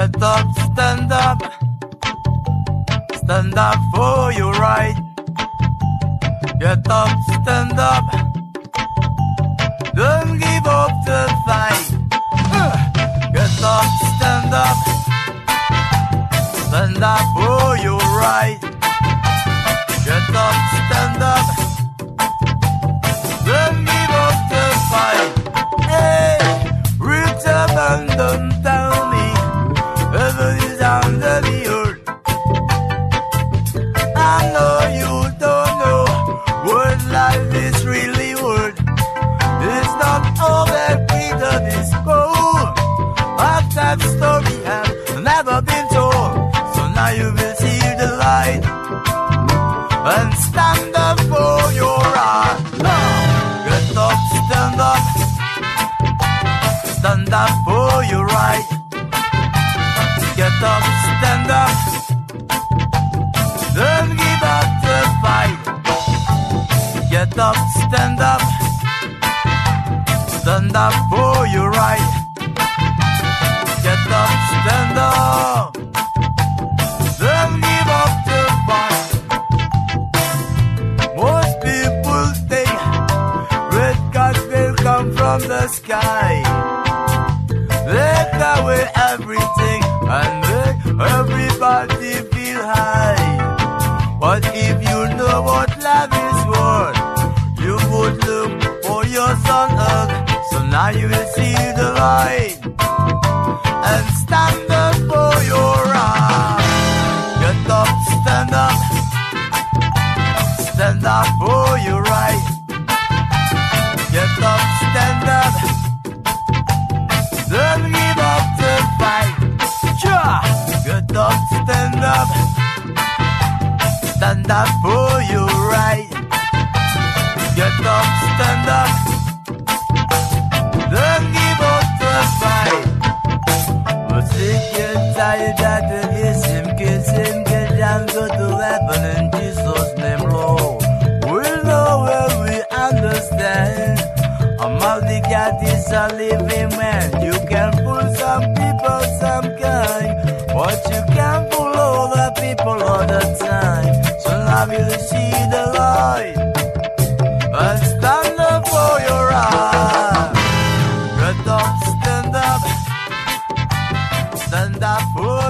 Get up, stand up. Stand up for your right. Get up, stand up. Don't give up the fight. Get up, stand up. Stand up for your right. Stand up for your right. Get up, stand up, stand up for your right. Get up, stand up, don't give up the fight. Get up, stand up, stand up for your right. From the sky. Take away everything and make everybody feel high. But if you know what love is worth, you would look for your son earth. So now you will see the light and stand up for your right. Get up, stand up. Stand up for your right. Get up. Stand up. Stand up for your right. Get up, stand up. Don't give up the fight. And tired the kiss him, kiss him, get down, go to heaven in Jesus' name, Lord. We know where we understand. A multi cat is a living man. You can fool some people all the people all the time. You see the light and stand up for your up, stand up. Stand up for